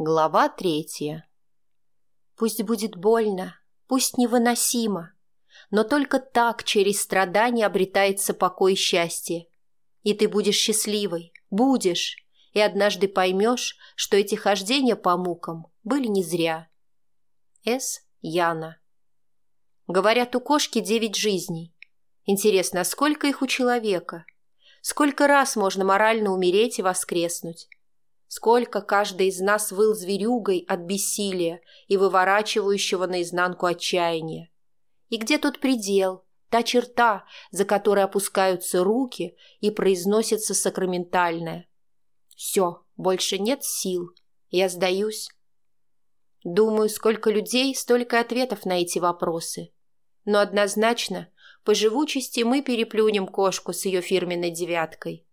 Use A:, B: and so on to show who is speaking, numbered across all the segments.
A: Глава третья. Пусть будет больно, пусть невыносимо, но только так через страдания обретается покой и счастье. И ты будешь счастливой, будешь, и однажды поймешь, что эти хождения по мукам были не зря. С. Яна. Говорят, у кошки девять жизней. Интересно, а сколько их у человека? Сколько раз можно морально умереть и воскреснуть? Сколько каждый из нас выл зверюгой от бессилия и выворачивающего наизнанку отчаяния. И где тот предел, та черта, за которой опускаются руки и произносится сакраментальное. Все, больше нет сил, я сдаюсь. Думаю, сколько людей, столько ответов на эти вопросы. Но однозначно, по живучести мы переплюнем кошку с ее фирменной девяткой.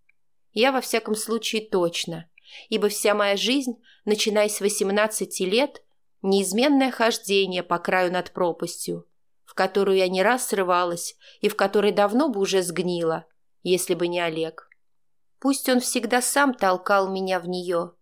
A: Я во всяком случае точно – ибо вся моя жизнь, начиная с 18 лет, неизменное хождение по краю над пропастью, в которую я не раз срывалась и в которой давно бы уже сгнила, если бы не Олег. Пусть он всегда сам толкал меня в нее,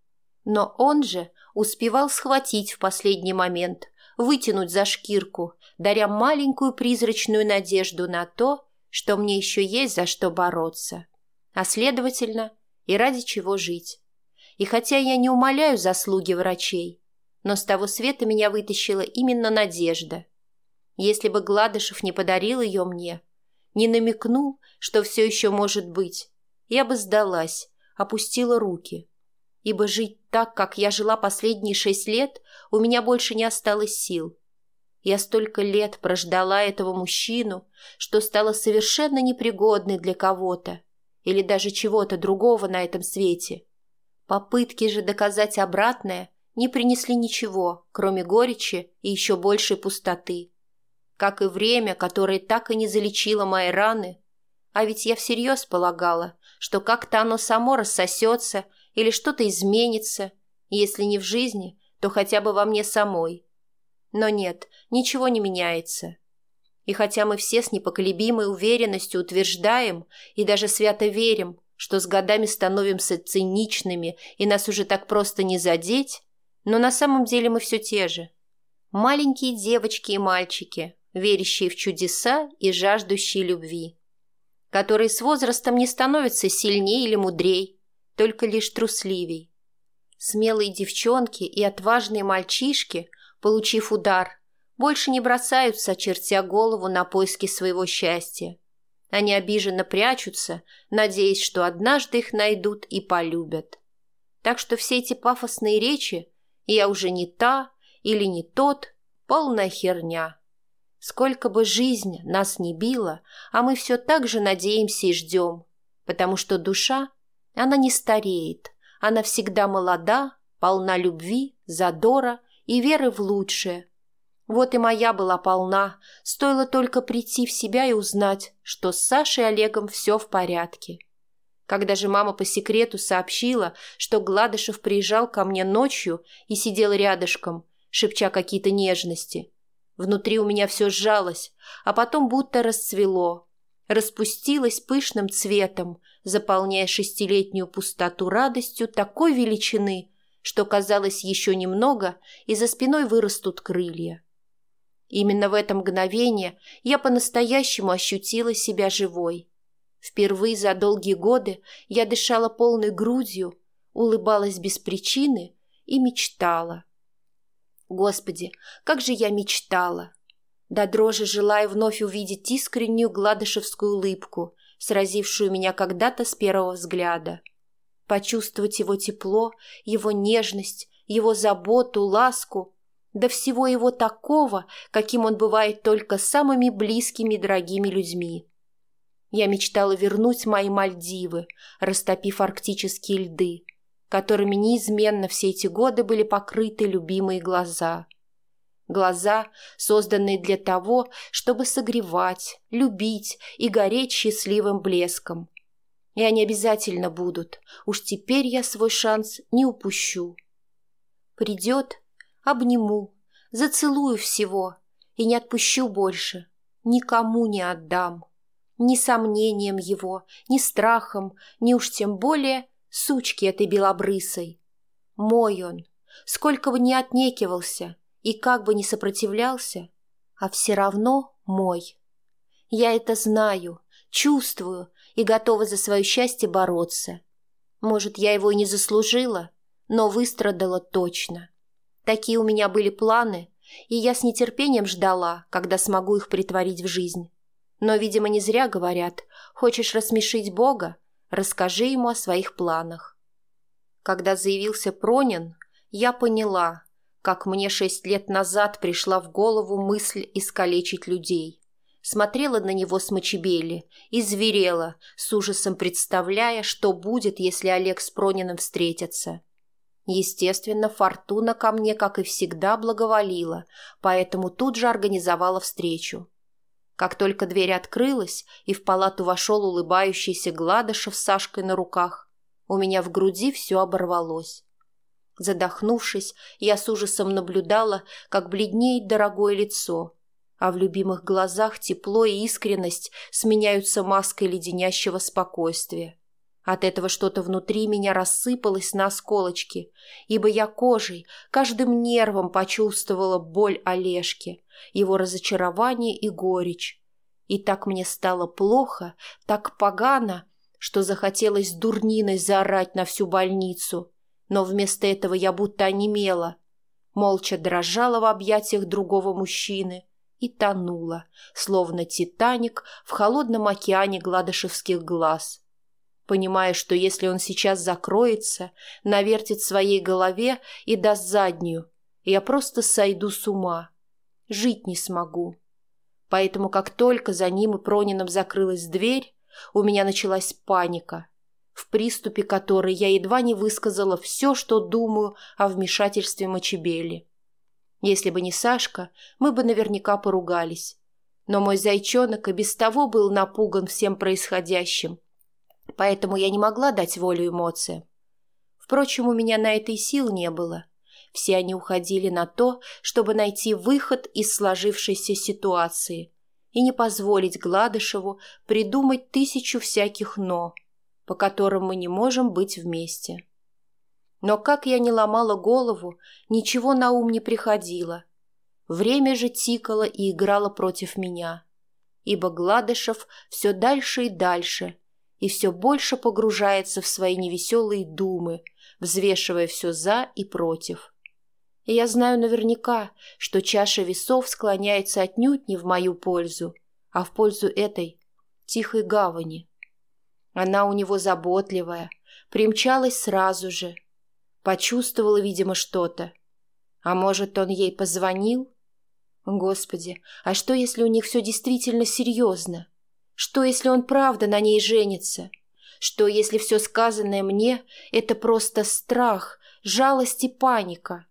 A: но он же успевал схватить в последний момент, вытянуть за шкирку, даря маленькую призрачную надежду на то, что мне еще есть за что бороться, а следовательно и ради чего жить. И хотя я не умоляю заслуги врачей, но с того света меня вытащила именно надежда. Если бы Гладышев не подарил ее мне, не намекнул, что все еще может быть, я бы сдалась, опустила руки. Ибо жить так, как я жила последние шесть лет, у меня больше не осталось сил. Я столько лет прождала этого мужчину, что стала совершенно непригодной для кого-то или даже чего-то другого на этом свете. Попытки же доказать обратное не принесли ничего, кроме горечи и еще большей пустоты. Как и время, которое так и не залечило мои раны. А ведь я всерьез полагала, что как-то оно само рассосется или что-то изменится, если не в жизни, то хотя бы во мне самой. Но нет, ничего не меняется. И хотя мы все с непоколебимой уверенностью утверждаем и даже свято верим, что с годами становимся циничными и нас уже так просто не задеть, но на самом деле мы все те же. Маленькие девочки и мальчики, верящие в чудеса и жаждущие любви, которые с возрастом не становятся сильнее или мудрей, только лишь трусливей. Смелые девчонки и отважные мальчишки, получив удар, больше не бросаются, очертя голову на поиски своего счастья. Они обиженно прячутся, надеясь, что однажды их найдут и полюбят. Так что все эти пафосные речи «я уже не та» или «не тот» — полная херня. Сколько бы жизнь нас не била, а мы все так же надеемся и ждем, потому что душа, она не стареет, она всегда молода, полна любви, задора и веры в лучшее, вот и моя была полна, стоило только прийти в себя и узнать, что с Сашей и Олегом все в порядке. Когда же мама по секрету сообщила, что Гладышев приезжал ко мне ночью и сидел рядышком, шепча какие-то нежности, внутри у меня все сжалось, а потом будто расцвело, распустилось пышным цветом, заполняя шестилетнюю пустоту радостью такой величины, что казалось еще немного, и за спиной вырастут крылья. Именно в это мгновение я по-настоящему ощутила себя живой. Впервые за долгие годы я дышала полной грудью, улыбалась без причины и мечтала. Господи, как же я мечтала! До дрожи желая вновь увидеть искреннюю гладышевскую улыбку, сразившую меня когда-то с первого взгляда. Почувствовать его тепло, его нежность, его заботу, ласку до всего его такого, каким он бывает только с самыми близкими дорогими людьми. Я мечтала вернуть мои Мальдивы, растопив арктические льды, которыми неизменно все эти годы были покрыты любимые глаза. Глаза, созданные для того, чтобы согревать, любить и гореть счастливым блеском. И они обязательно будут, уж теперь я свой шанс не упущу. Придет Обниму, зацелую всего и не отпущу больше. Никому не отдам. Ни сомнением его, ни страхом, ни уж тем более сучки этой белобрысой. Мой он, сколько бы ни отнекивался и как бы ни сопротивлялся, а все равно мой. Я это знаю, чувствую и готова за свое счастье бороться. Может, я его и не заслужила, но выстрадала точно. Такие у меня были планы, и я с нетерпением ждала, когда смогу их притворить в жизнь. Но, видимо, не зря говорят, хочешь рассмешить Бога, расскажи ему о своих планах. Когда заявился Пронин, я поняла, как мне шесть лет назад пришла в голову мысль искалечить людей. Смотрела на него с мочебели и зверела, с ужасом представляя, что будет, если Олег с Прониным встретятся. Естественно, Фортуна ко мне, как и всегда, благоволила, поэтому тут же организовала встречу. Как только дверь открылась, и в палату вошел улыбающийся Гладышев с Сашкой на руках, у меня в груди все оборвалось. Задохнувшись, я с ужасом наблюдала, как бледнеет дорогое лицо, а в любимых глазах тепло и искренность сменяются маской леденящего спокойствия. От этого что-то внутри меня рассыпалось на осколочки, ибо я кожей, каждым нервом почувствовала боль Олежки, его разочарование и горечь. И так мне стало плохо, так погано, что захотелось дурниной заорать на всю больницу. Но вместо этого я будто онемела, молча дрожала в объятиях другого мужчины и тонула, словно Титаник в холодном океане гладышевских глаз — понимая, что если он сейчас закроется, навертит своей голове и даст заднюю, я просто сойду с ума. Жить не смогу. Поэтому как только за ним и Пронином закрылась дверь, у меня началась паника, в приступе которой я едва не высказала все, что думаю о вмешательстве Мочебели. Если бы не Сашка, мы бы наверняка поругались. Но мой зайчонок и без того был напуган всем происходящим поэтому я не могла дать волю эмоциям. Впрочем, у меня на это и сил не было. Все они уходили на то, чтобы найти выход из сложившейся ситуации и не позволить Гладышеву придумать тысячу всяких «но», по которым мы не можем быть вместе. Но как я не ломала голову, ничего на ум не приходило. Время же тикало и играло против меня, ибо Гладышев все дальше и дальше – и все больше погружается в свои невеселые думы, взвешивая все за и против. И я знаю наверняка, что чаша весов склоняется отнюдь не в мою пользу, а в пользу этой тихой гавани. Она у него заботливая, примчалась сразу же, почувствовала, видимо, что-то. А может, он ей позвонил? Господи, а что, если у них все действительно серьезно? Что, если он правда на ней женится? Что, если все сказанное мне — это просто страх, жалость и паника?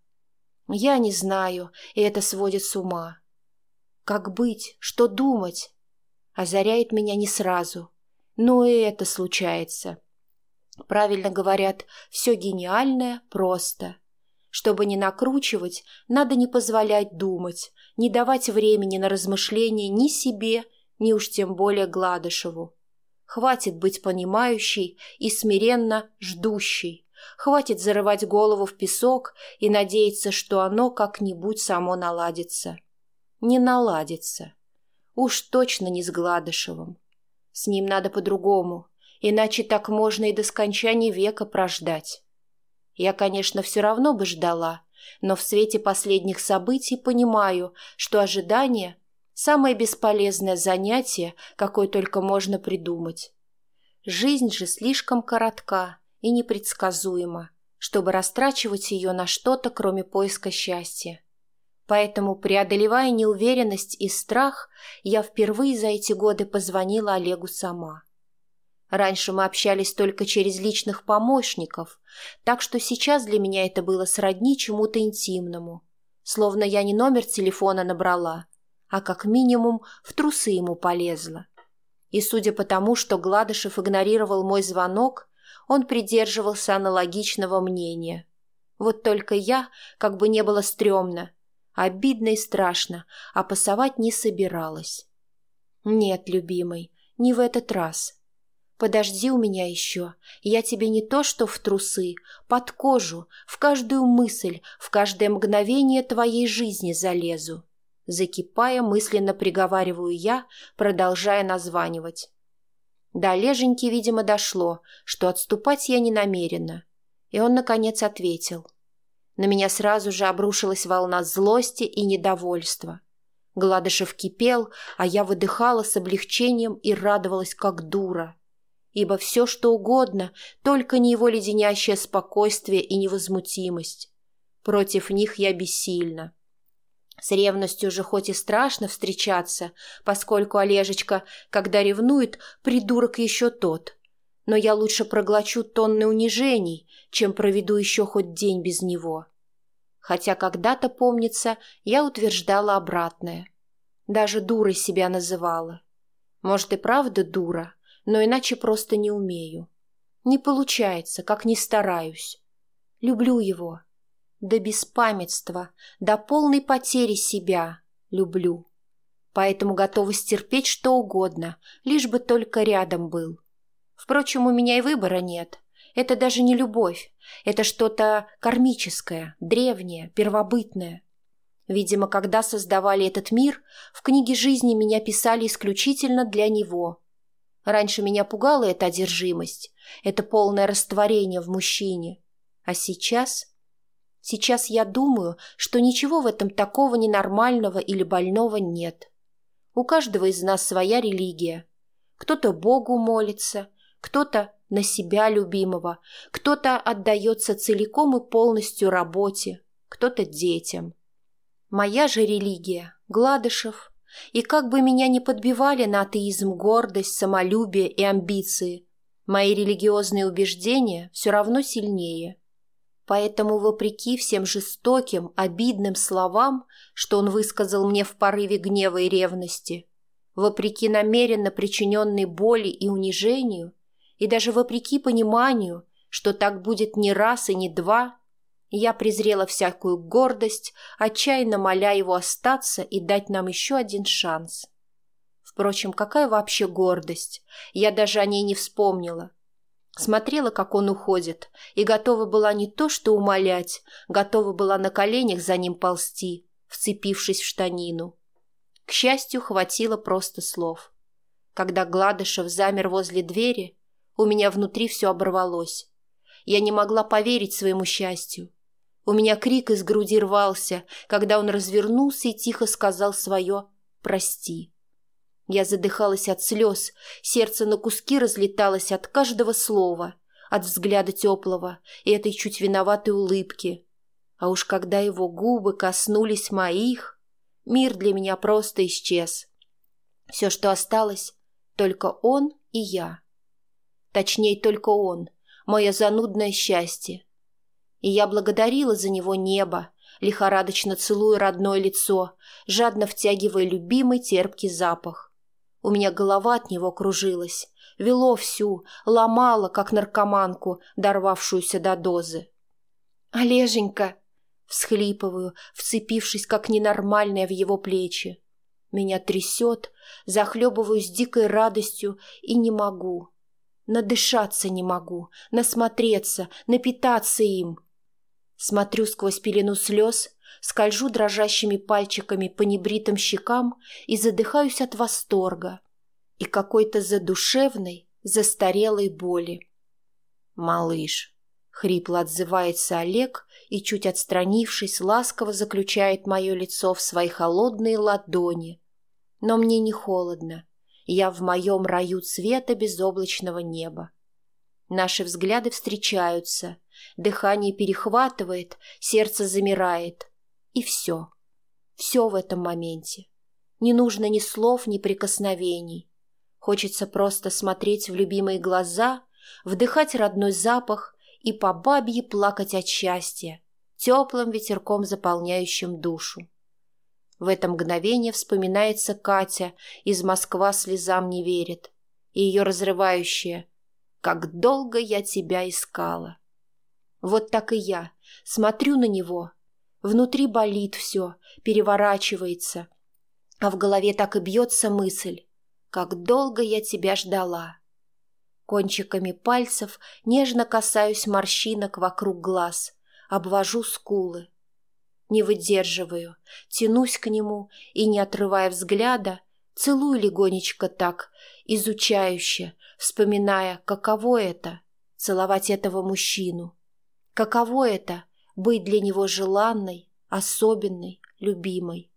A: Я не знаю, и это сводит с ума. Как быть? Что думать? Озаряет меня не сразу. Но и это случается. Правильно говорят, все гениальное просто. Чтобы не накручивать, надо не позволять думать, не давать времени на размышления ни себе, ни уж тем более Гладышеву. Хватит быть понимающей и смиренно ждущей. Хватит зарывать голову в песок и надеяться, что оно как-нибудь само наладится. Не наладится. Уж точно не с Гладышевым. С ним надо по-другому, иначе так можно и до скончания века прождать. Я, конечно, все равно бы ждала, но в свете последних событий понимаю, что ожидание Самое бесполезное занятие, какое только можно придумать. Жизнь же слишком коротка и непредсказуема, чтобы растрачивать ее на что-то, кроме поиска счастья. Поэтому, преодолевая неуверенность и страх, я впервые за эти годы позвонила Олегу сама. Раньше мы общались только через личных помощников, так что сейчас для меня это было сродни чему-то интимному. Словно я не номер телефона набрала, а как минимум в трусы ему полезла. И судя по тому, что Гладышев игнорировал мой звонок, он придерживался аналогичного мнения. Вот только я, как бы не было стрёмно, обидно и страшно, а пасовать не собиралась. Нет, любимый, не в этот раз. Подожди у меня еще, я тебе не то что в трусы, под кожу, в каждую мысль, в каждое мгновение твоей жизни залезу. Закипая, мысленно приговариваю я, продолжая названивать. До Олеженьки, видимо, дошло, что отступать я не намерена. И он, наконец, ответил. На меня сразу же обрушилась волна злости и недовольства. Гладышев кипел, а я выдыхала с облегчением и радовалась, как дура. Ибо все, что угодно, только не его леденящее спокойствие и невозмутимость. Против них я бессильна. С ревностью же хоть и страшно встречаться, поскольку Олежечка, когда ревнует, придурок еще тот. Но я лучше проглочу тонны унижений, чем проведу еще хоть день без него. Хотя когда-то, помнится, я утверждала обратное. Даже дурой себя называла. Может и правда дура, но иначе просто не умею. Не получается, как ни стараюсь. Люблю его, до беспамятства, до полной потери себя люблю. Поэтому готова стерпеть что угодно, лишь бы только рядом был. Впрочем, у меня и выбора нет. Это даже не любовь, это что-то кармическое, древнее, первобытное. Видимо, когда создавали этот мир, в книге жизни меня писали исключительно для него. Раньше меня пугала эта одержимость, это полное растворение в мужчине. А сейчас Сейчас я думаю, что ничего в этом такого ненормального или больного нет. У каждого из нас своя религия. Кто-то Богу молится, кто-то на себя любимого, кто-то отдается целиком и полностью работе, кто-то детям. Моя же религия – Гладышев. И как бы меня ни подбивали на атеизм гордость, самолюбие и амбиции, мои религиозные убеждения все равно сильнее – Поэтому, вопреки всем жестоким, обидным словам, что он высказал мне в порыве гнева и ревности, вопреки намеренно причиненной боли и унижению, и даже вопреки пониманию, что так будет не раз и не два, я презрела всякую гордость, отчаянно моля его остаться и дать нам еще один шанс. Впрочем, какая вообще гордость? Я даже о ней не вспомнила. Смотрела, как он уходит, и готова была не то что умолять, готова была на коленях за ним ползти, вцепившись в штанину. К счастью, хватило просто слов. Когда Гладышев замер возле двери, у меня внутри все оборвалось. Я не могла поверить своему счастью. У меня крик из груди рвался, когда он развернулся и тихо сказал свое «прости». Я задыхалась от слез, сердце на куски разлеталось от каждого слова, от взгляда теплого и этой чуть виноватой улыбки. А уж когда его губы коснулись моих, мир для меня просто исчез. Все, что осталось, только он и я. Точнее, только он, мое занудное счастье. И я благодарила за него небо, лихорадочно целуя родное лицо, жадно втягивая любимый терпкий запах. У меня голова от него кружилась, вело всю, ломало, как наркоманку, дорвавшуюся до дозы. «Олеженька!» — всхлипываю, вцепившись как ненормальная в его плечи. Меня трясет, захлебываюсь дикой радостью и не могу. Надышаться не могу, насмотреться, напитаться им. Смотрю сквозь пелену слез, скольжу дрожащими пальчиками по небритым щекам и задыхаюсь от восторга и какой-то задушевной, застарелой боли. «Малыш», — хрипло отзывается Олег и, чуть отстранившись, ласково заключает мое лицо в свои холодные ладони. Но мне не холодно, я в моем раю цвета безоблачного неба. Наши взгляды встречаются, дыхание перехватывает, сердце замирает — и все. Все в этом моменте. Не нужно ни слов, ни прикосновений. Хочется просто смотреть в любимые глаза, вдыхать родной запах и по бабье плакать от счастья, теплым ветерком заполняющим душу. В это мгновение вспоминается Катя из «Москва слезам не верит» и ее разрывающая «Как долго я тебя искала». Вот так и я смотрю на него — Внутри болит все, переворачивается. А в голове так и бьется мысль. Как долго я тебя ждала. Кончиками пальцев нежно касаюсь морщинок вокруг глаз, обвожу скулы. Не выдерживаю, тянусь к нему и, не отрывая взгляда, целую легонечко так, изучающе, вспоминая, каково это — целовать этого мужчину. Каково это — быть для него желанной, особенной, любимой.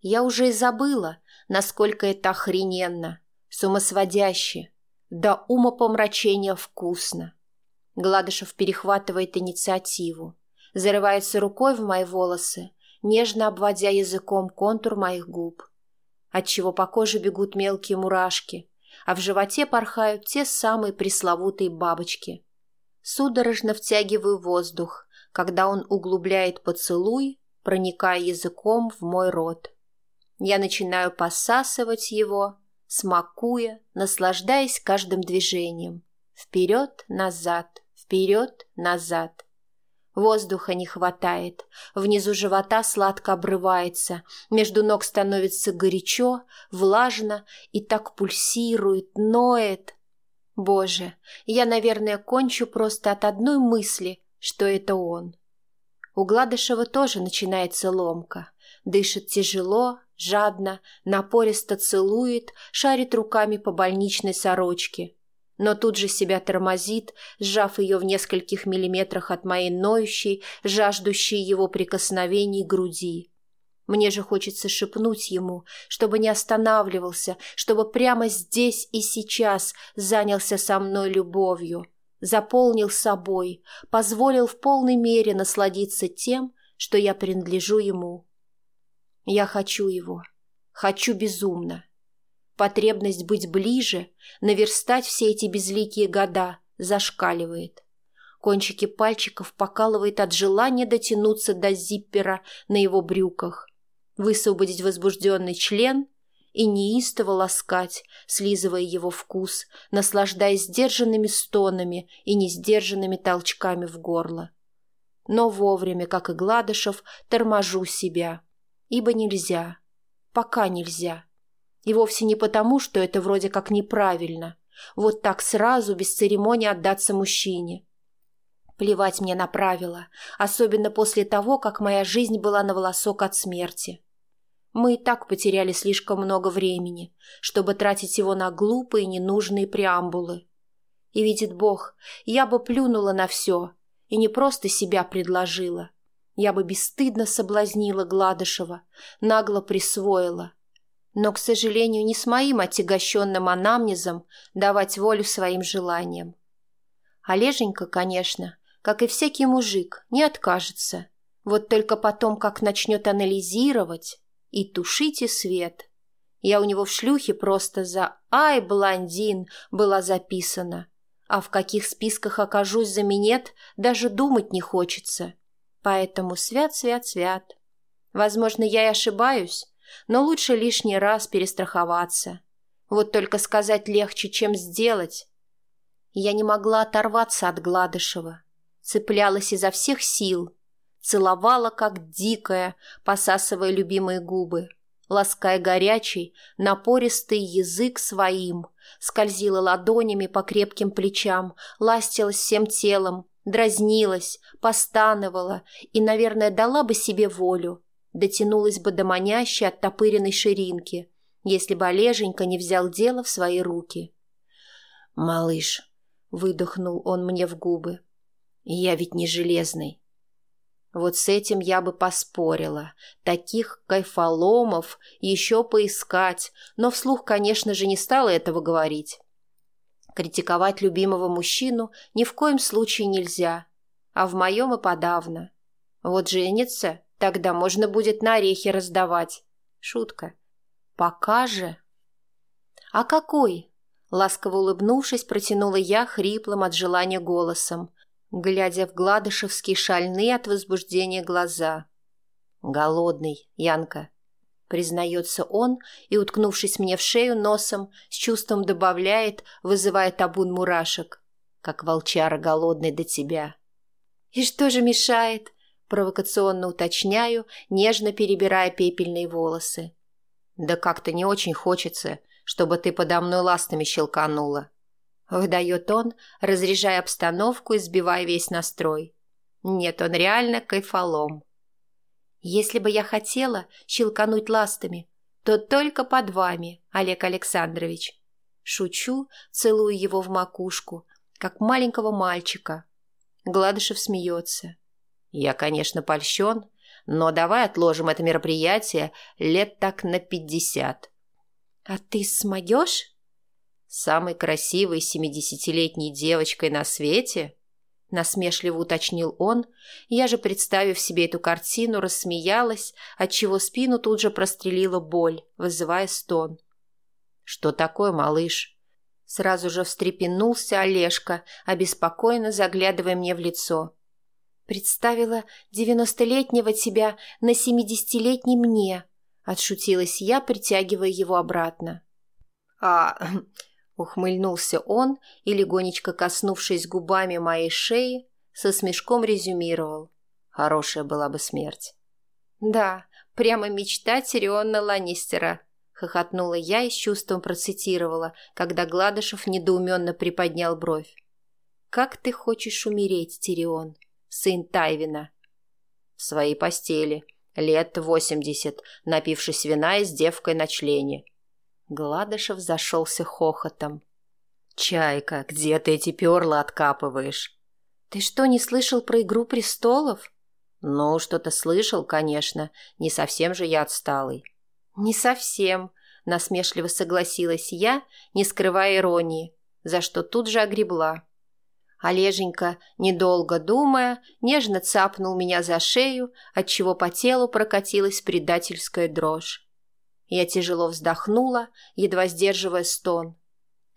A: Я уже и забыла, насколько это охрененно, сумасводяще, до умопомрачения вкусно. Гладышев перехватывает инициативу, зарывается рукой в мои волосы, нежно обводя языком контур моих губ, отчего по коже бегут мелкие мурашки, а в животе порхают те самые пресловутые бабочки. Судорожно втягиваю воздух, когда он углубляет поцелуй, проникая языком в мой рот. Я начинаю посасывать его, смакуя, наслаждаясь каждым движением. Вперед-назад, вперед-назад. Воздуха не хватает, внизу живота сладко обрывается, между ног становится горячо, влажно и так пульсирует, ноет. Боже, я, наверное, кончу просто от одной мысли, что это он. У Гладышева тоже начинается ломка. Дышит тяжело, жадно, напористо целует, шарит руками по больничной сорочке. Но тут же себя тормозит, сжав ее в нескольких миллиметрах от моей ноющей, жаждущей его прикосновений груди. Мне же хочется шепнуть ему, чтобы не останавливался, чтобы прямо здесь и сейчас занялся со мной любовью, заполнил собой, позволил в полной мере насладиться тем, что я принадлежу ему. Я хочу его. Хочу безумно. Потребность быть ближе, наверстать все эти безликие года, зашкаливает. Кончики пальчиков покалывает от желания дотянуться до зиппера на его брюках, высвободить возбужденный член и неистово ласкать, слизывая его вкус, наслаждаясь сдержанными стонами и несдержанными толчками в горло. Но вовремя, как и Гладышев, торможу себя — ибо нельзя. Пока нельзя. И вовсе не потому, что это вроде как неправильно. Вот так сразу, без церемонии отдаться мужчине. Плевать мне на правила, особенно после того, как моя жизнь была на волосок от смерти. Мы и так потеряли слишком много времени, чтобы тратить его на глупые ненужные преамбулы. И видит Бог, я бы плюнула на все и не просто себя предложила, я бы бесстыдно соблазнила Гладышева, нагло присвоила. Но, к сожалению, не с моим отягощенным анамнезом давать волю своим желаниям. Олеженька, конечно, как и всякий мужик, не откажется. Вот только потом, как начнет анализировать, и тушите свет. Я у него в шлюхе просто за «Ай, блондин» была записана. А в каких списках окажусь за минет, даже думать не хочется. Поэтому свят-свят-свят. Возможно, я и ошибаюсь, но лучше лишний раз перестраховаться. Вот только сказать легче, чем сделать. Я не могла оторваться от Гладышева. Цеплялась изо всех сил. Целовала, как дикая, посасывая любимые губы. Лаская горячий, напористый язык своим. Скользила ладонями по крепким плечам, ластилась всем телом, Дразнилась, постановала и, наверное, дала бы себе волю, дотянулась бы до манящей оттопыренной ширинки, если бы Олеженька не взял дело в свои руки. «Малыш», — выдохнул он мне в губы, — «я ведь не железный». Вот с этим я бы поспорила. Таких кайфоломов еще поискать, но вслух, конечно же, не стала этого говорить. Критиковать любимого мужчину ни в коем случае нельзя, а в моем и подавно. Вот женится, тогда можно будет на орехи раздавать. Шутка. Пока же... А какой? Ласково улыбнувшись, протянула я хриплым от желания голосом, глядя в гладышевские шальные от возбуждения глаза. «Голодный, Янка», признается он и, уткнувшись мне в шею носом, с чувством добавляет, вызывая табун мурашек, как волчара голодный до тебя. «И что же мешает?» – провокационно уточняю, нежно перебирая пепельные волосы. «Да как-то не очень хочется, чтобы ты подо мной ластами щелканула». — выдает он, разряжая обстановку и сбивая весь настрой. Нет, он реально кайфолом. Если бы я хотела щелкануть ластами, то только под вами, Олег Александрович. Шучу, целую его в макушку, как маленького мальчика. Гладышев смеется. Я, конечно, польщен, но давай отложим это мероприятие лет так на пятьдесят. А ты смогешь? Самой красивой семидесятилетней девочкой на свете? Насмешливо уточнил он. Я же, представив себе эту картину, рассмеялась, отчего спину тут же прострелила боль, вызывая стон. «Что такое, малыш?» Сразу же встрепенулся Олежка, обеспокоенно заглядывая мне в лицо. «Представила девяностолетнего тебя на семидесятилетней мне», — отшутилась я, притягивая его обратно. «А...» — ухмыльнулся он и, легонечко коснувшись губами моей шеи, со смешком резюмировал. «Хорошая была бы смерть». «Да, прямо мечта Тириона Ланнистера», — хохотнула я и с чувством процитировала, когда Гладышев недоуменно приподнял бровь. «Как ты хочешь умереть, Тирион, сын Тайвина?» «В своей постели», лет восемьдесят, напившись вина и с девкой на члене. Гладышев зашелся хохотом. «Чайка, где ты эти перла откапываешь?» «Ты что, не слышал про «Игру престолов»?» «Ну, что-то слышал, конечно. Не совсем же я отсталый». «Не совсем», — насмешливо согласилась я, не скрывая иронии, за что тут же огребла. Олеженька, недолго думая, нежно цапнул меня за шею, отчего по телу прокатилась предательская дрожь. Я тяжело вздохнула, едва сдерживая стон.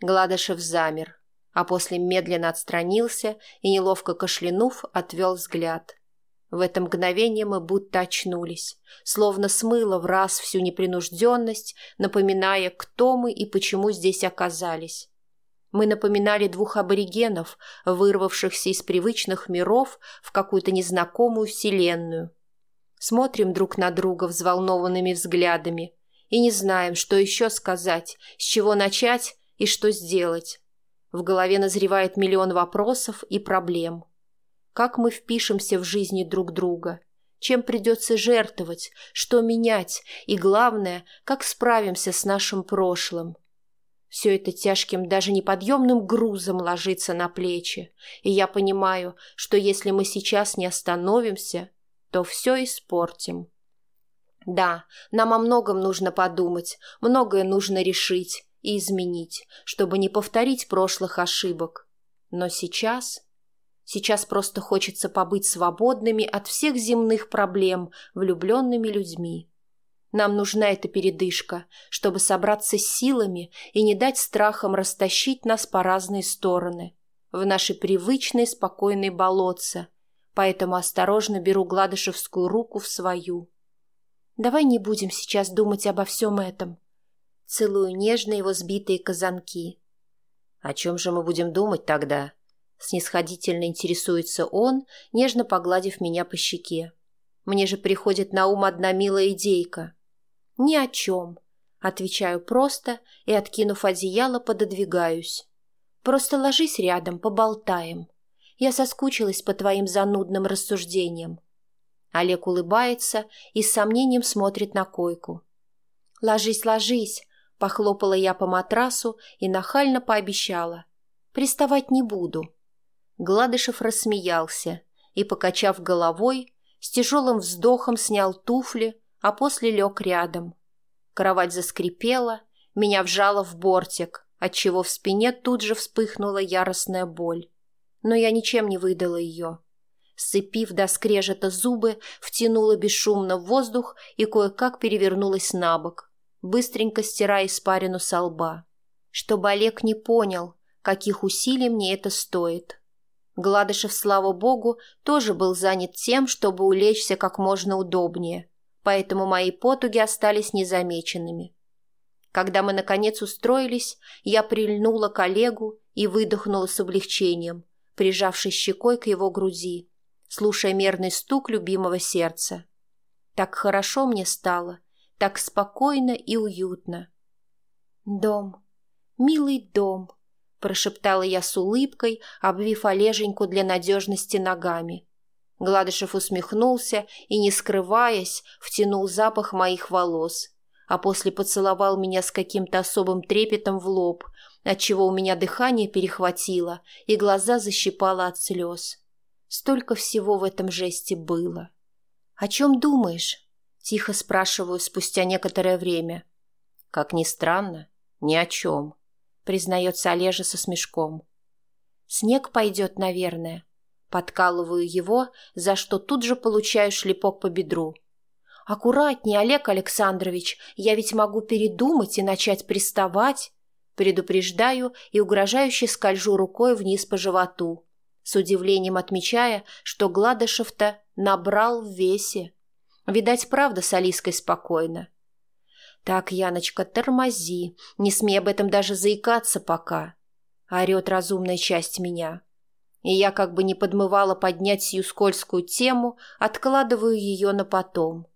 A: Гладышев замер, а после медленно отстранился и, неловко кашлянув, отвел взгляд. В это мгновение мы будто очнулись, словно смыло в раз всю непринужденность, напоминая, кто мы и почему здесь оказались. Мы напоминали двух аборигенов, вырвавшихся из привычных миров в какую-то незнакомую вселенную. Смотрим друг на друга взволнованными взглядами и не знаем, что еще сказать, с чего начать и что сделать. В голове назревает миллион вопросов и проблем. Как мы впишемся в жизни друг друга? Чем придется жертвовать? Что менять? И главное, как справимся с нашим прошлым? Все это тяжким, даже неподъемным грузом ложится на плечи, и я понимаю, что если мы сейчас не остановимся, то все испортим. Да, нам о многом нужно подумать, многое нужно решить и изменить, чтобы не повторить прошлых ошибок. Но сейчас... Сейчас просто хочется побыть свободными от всех земных проблем влюбленными людьми. Нам нужна эта передышка, чтобы собраться с силами и не дать страхам растащить нас по разные стороны, в наши привычные спокойные болотца, поэтому осторожно беру Гладышевскую руку в свою. Давай не будем сейчас думать обо всем этом. Целую нежно его сбитые казанки. О чем же мы будем думать тогда? Снисходительно интересуется он, нежно погладив меня по щеке. Мне же приходит на ум одна милая идейка — «Ни о чем», — отвечаю просто и, откинув одеяло, пододвигаюсь. «Просто ложись рядом, поболтаем. Я соскучилась по твоим занудным рассуждениям». Олег улыбается и с сомнением смотрит на койку. «Ложись, ложись», — похлопала я по матрасу и нахально пообещала. «Приставать не буду». Гладышев рассмеялся и, покачав головой, с тяжелым вздохом снял туфли, а после лег рядом. Кровать заскрипела, меня вжало в бортик, отчего в спине тут же вспыхнула яростная боль. Но я ничем не выдала ее. Сцепив до скрежета зубы, втянула бесшумно в воздух и кое-как перевернулась на бок, быстренько стирая испарину со лба. Чтобы Олег не понял, каких усилий мне это стоит. Гладышев, слава богу, тоже был занят тем, чтобы улечься как можно удобнее – поэтому мои потуги остались незамеченными. Когда мы, наконец, устроились, я прильнула к Олегу и выдохнула с облегчением, прижавшись щекой к его груди, слушая мерный стук любимого сердца. Так хорошо мне стало, так спокойно и уютно. «Дом, милый дом», – прошептала я с улыбкой, обвив Олеженьку для надежности ногами. Гладышев усмехнулся и, не скрываясь, втянул запах моих волос, а после поцеловал меня с каким-то особым трепетом в лоб, отчего у меня дыхание перехватило и глаза защипало от слез. Столько всего в этом жесте было. «О чем думаешь?» – тихо спрашиваю спустя некоторое время. «Как ни странно, ни о чем», – признается Олежа со смешком. «Снег пойдет, наверное». Подкалываю его, за что тут же получаю шлепок по бедру. «Аккуратнее, Олег Александрович, я ведь могу передумать и начать приставать». Предупреждаю и угрожающе скольжу рукой вниз по животу, с удивлением отмечая, что Гладышев-то набрал в весе. Видать, правда с Алиской спокойно. «Так, Яночка, тормози, не смей об этом даже заикаться пока», — орет разумная часть меня. И я, как бы не подмывала поднять сию скользкую тему, откладываю ее на потом.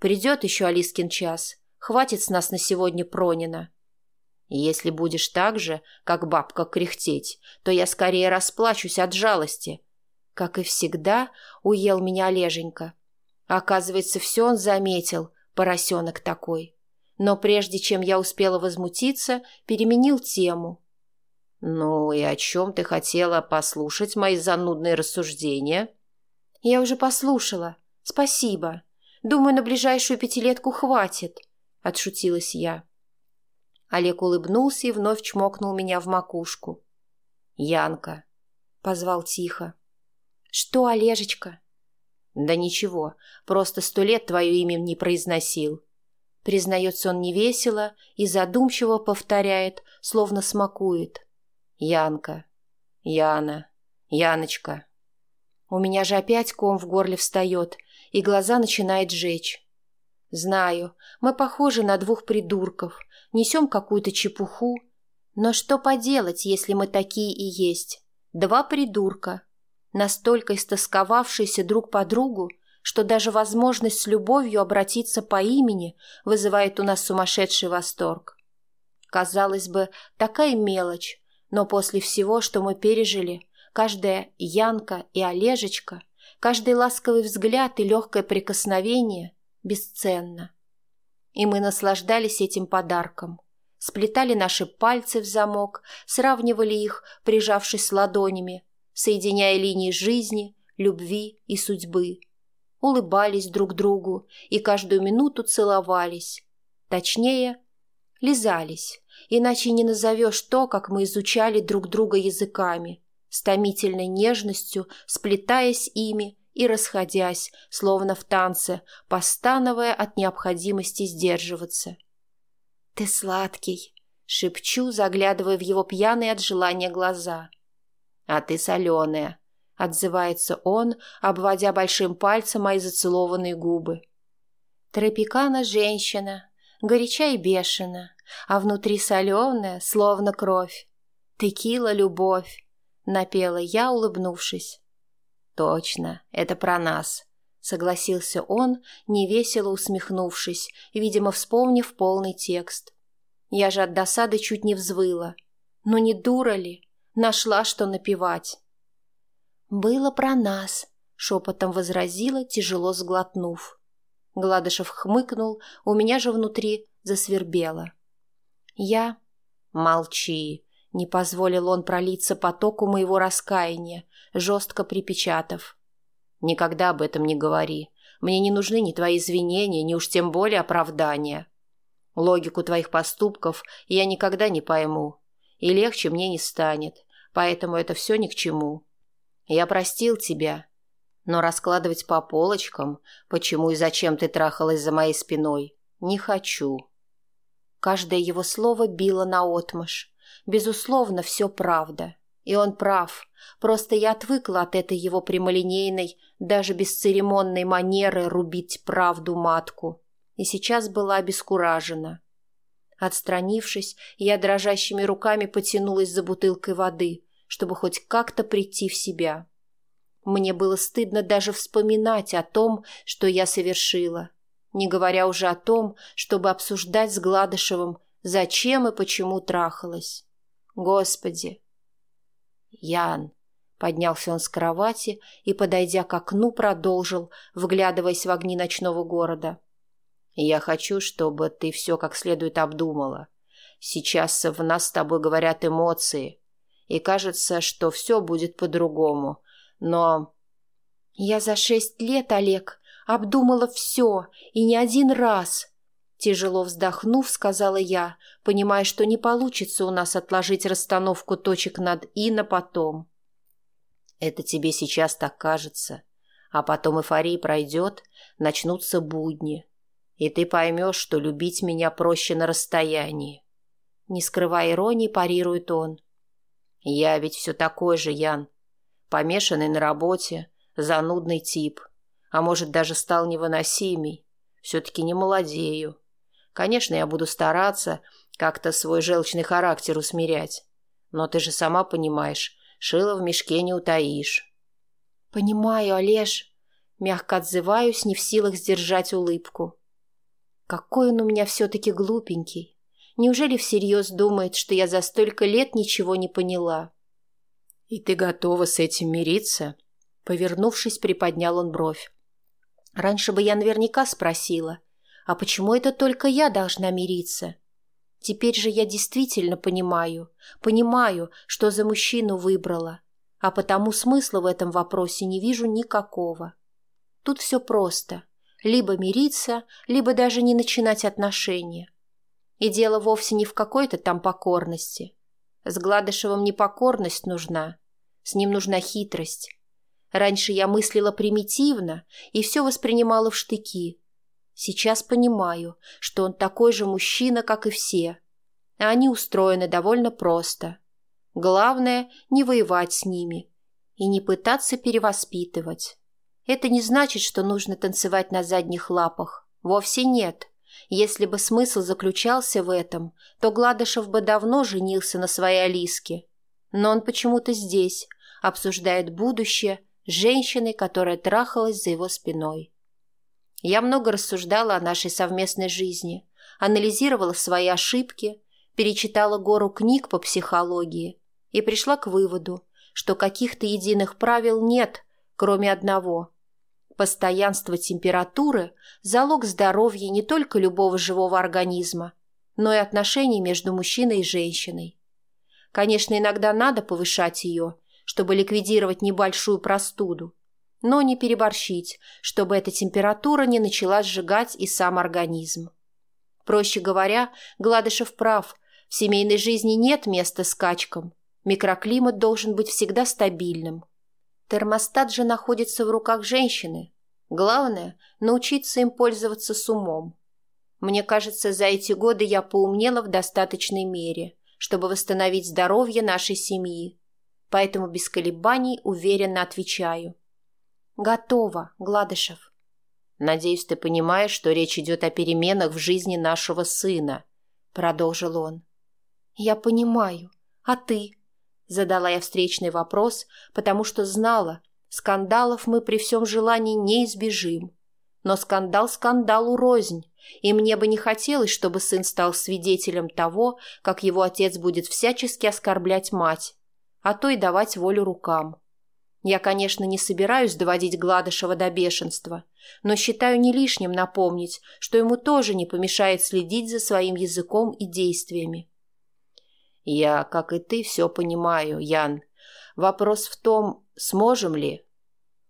A: Придет еще Алискин час, хватит с нас на сегодня Пронина. Если будешь так же, как бабка, кряхтеть, то я скорее расплачусь от жалости. Как и всегда, уел меня Олеженька. Оказывается, все он заметил, поросенок такой. Но прежде чем я успела возмутиться, переменил тему. «Ну и о чем ты хотела послушать мои занудные рассуждения?» «Я уже послушала. Спасибо. Думаю, на ближайшую пятилетку хватит», — отшутилась я. Олег улыбнулся и вновь чмокнул меня в макушку. «Янка», — позвал тихо. «Что, Олежечка?» «Да ничего, просто сто лет твое имя не произносил». Признается он невесело и задумчиво повторяет, словно смакует. «Янка, Яна, Яночка». У меня же опять ком в горле встает, и глаза начинает жечь. Знаю, мы похожи на двух придурков, несем какую-то чепуху. Но что поделать, если мы такие и есть? Два придурка, настолько истосковавшиеся друг по другу, что даже возможность с любовью обратиться по имени вызывает у нас сумасшедший восторг. Казалось бы, такая мелочь, но после всего, что мы пережили, каждая Янка и Олежечка, каждый ласковый взгляд и легкое прикосновение – бесценно. И мы наслаждались этим подарком. Сплетали наши пальцы в замок, сравнивали их, прижавшись ладонями, соединяя линии жизни, любви и судьбы. Улыбались друг другу и каждую минуту целовались. Точнее, лизались, иначе не назовешь то, как мы изучали друг друга языками, с томительной нежностью, сплетаясь ими и расходясь, словно в танце, постановая от необходимости сдерживаться. «Ты сладкий», — шепчу, заглядывая в его пьяные от желания глаза. «А ты соленая», — отзывается он, обводя большим пальцем мои зацелованные губы. Тропикана женщина, горяча и бешена, а внутри соленая, словно кровь. Текила любовь, напела я, улыбнувшись. «Точно, это про нас», — согласился он, невесело усмехнувшись, видимо, вспомнив полный текст. Я же от досады чуть не взвыла. Ну не дура ли? Нашла, что напевать. «Было про нас», — шепотом возразила, тяжело сглотнув. Гладышев хмыкнул, у меня же внутри засвербело. «Я...» «Молчи», — не позволил он пролиться потоку моего раскаяния, жестко припечатав. «Никогда об этом не говори. Мне не нужны ни твои извинения, ни уж тем более оправдания. Логику твоих поступков я никогда не пойму, и легче мне не станет, поэтому это все ни к чему. Я простил тебя, но раскладывать по полочкам, почему и зачем ты трахалась за моей спиной, не хочу». Каждое его слово било наотмашь. Безусловно, все правда. И он прав. Просто я отвыкла от этой его прямолинейной, даже бесцеремонной манеры рубить правду матку. И сейчас была обескуражена. Отстранившись, я дрожащими руками потянулась за бутылкой воды, чтобы хоть как-то прийти в себя. Мне было стыдно даже вспоминать о том, что я совершила, не говоря уже о том, чтобы обсуждать с Гладышевым, зачем и почему трахалась. Господи! Ян! Поднялся он с кровати и, подойдя к окну, продолжил, вглядываясь в огни ночного города. «Я хочу, чтобы ты все как следует обдумала. Сейчас в нас с тобой говорят эмоции, и кажется, что все будет по-другому. Но...» «Я за шесть лет, Олег, обдумала все, и не один раз», Тяжело вздохнув, сказала я, понимая, что не получится у нас отложить расстановку точек над «и» на потом. Это тебе сейчас так кажется. А потом эйфория пройдет, начнутся будни. И ты поймешь, что любить меня проще на расстоянии. Не скрывая иронии, парирует он. Я ведь все такой же, Ян. Помешанный на работе, занудный тип. А может, даже стал невыносимей. Все-таки не молодею. Конечно, я буду стараться как-то свой желчный характер усмирять. Но ты же сама понимаешь, Шило в мешке не утаишь. Понимаю, Олеж. Мягко отзываюсь, не в силах сдержать улыбку. Какой он у меня все-таки глупенький. Неужели всерьез думает, что я за столько лет ничего не поняла? И ты готова с этим мириться? Повернувшись, приподнял он бровь. Раньше бы я наверняка спросила, а почему это только я должна мириться? Теперь же я действительно понимаю, понимаю, что за мужчину выбрала, а потому смысла в этом вопросе не вижу никакого. Тут все просто. Либо мириться, либо даже не начинать отношения. И дело вовсе не в какой-то там покорности. С Гладышевым не покорность нужна, с ним нужна хитрость. Раньше я мыслила примитивно и все воспринимала в штыки, Сейчас понимаю, что он такой же мужчина, как и все. А они устроены довольно просто. Главное – не воевать с ними и не пытаться перевоспитывать. Это не значит, что нужно танцевать на задних лапах. Вовсе нет. Если бы смысл заключался в этом, то Гладышев бы давно женился на своей Алиске. Но он почему-то здесь, обсуждает будущее с женщиной, которая трахалась за его спиной. Я много рассуждала о нашей совместной жизни, анализировала свои ошибки, перечитала гору книг по психологии и пришла к выводу, что каких-то единых правил нет, кроме одного. Постоянство температуры – залог здоровья не только любого живого организма, но и отношений между мужчиной и женщиной. Конечно, иногда надо повышать ее, чтобы ликвидировать небольшую простуду – но не переборщить, чтобы эта температура не начала сжигать и сам организм. Проще говоря, Гладышев прав, в семейной жизни нет места скачкам, микроклимат должен быть всегда стабильным. Термостат же находится в руках женщины. Главное – научиться им пользоваться с умом. Мне кажется, за эти годы я поумнела в достаточной мере, чтобы восстановить здоровье нашей семьи. Поэтому без колебаний уверенно отвечаю. «Готово, Гладышев». «Надеюсь, ты понимаешь, что речь идет о переменах в жизни нашего сына», — продолжил он. «Я понимаю. А ты?» — задала я встречный вопрос, потому что знала, скандалов мы при всем желании не избежим. Но скандал скандалу рознь, и мне бы не хотелось, чтобы сын стал свидетелем того, как его отец будет всячески оскорблять мать, а то и давать волю рукам. Я, конечно, не собираюсь доводить Гладышева до бешенства, но считаю не лишним напомнить, что ему тоже не помешает следить за своим языком и действиями. «Я, как и ты, все понимаю, Ян. Вопрос в том, сможем ли?»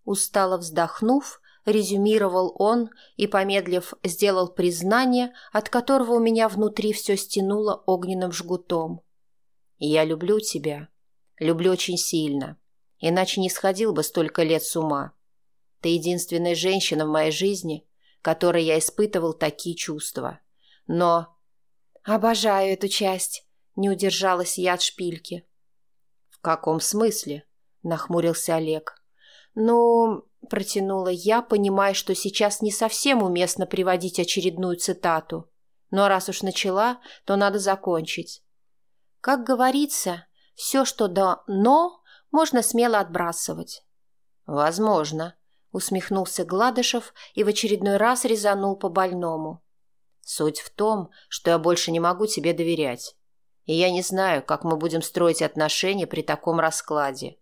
A: Устало вздохнув, резюмировал он и, помедлив, сделал признание, от которого у меня внутри все стянуло огненным жгутом. «Я люблю тебя. Люблю очень сильно иначе не сходил бы столько лет с ума. Ты единственная женщина в моей жизни, которой я испытывал такие чувства. Но... Обожаю эту часть, не удержалась я от шпильки. В каком смысле? Нахмурился Олег. Ну, протянула я, понимая, что сейчас не совсем уместно приводить очередную цитату. Но раз уж начала, то надо закончить. Как говорится, все, что до «но», можно смело отбрасывать. «Возможно», — усмехнулся Гладышев и в очередной раз резанул по больному. «Суть в том, что я больше не могу тебе доверять.
B: И я не знаю, как мы будем строить отношения при таком раскладе.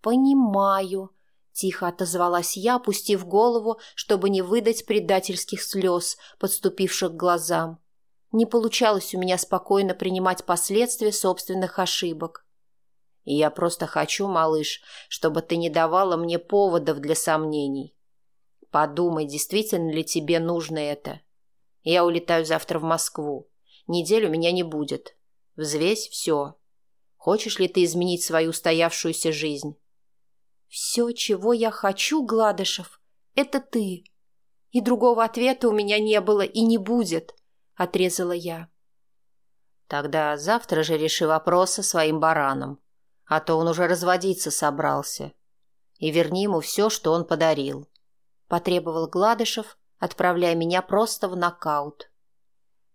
A: «Понимаю», — тихо отозвалась я, опустив голову, чтобы не выдать предательских слез, подступивших к глазам. Не получалось у меня спокойно принимать последствия собственных ошибок.
B: И я просто хочу, малыш, чтобы ты не давала мне поводов для сомнений. Подумай, действительно ли тебе нужно это. Я улетаю завтра в Москву. Неделю меня не будет. Взвесь все. Хочешь ли ты изменить свою устоявшуюся жизнь?
A: Все, чего я хочу, Гладышев, это ты. И другого ответа у меня не было и не будет, отрезала я.
B: Тогда завтра же реши вопрос со своим бараном, а то он уже разводиться собрался. И верни ему все, что он подарил.
A: Потребовал Гладышев, отправляя меня просто в нокаут.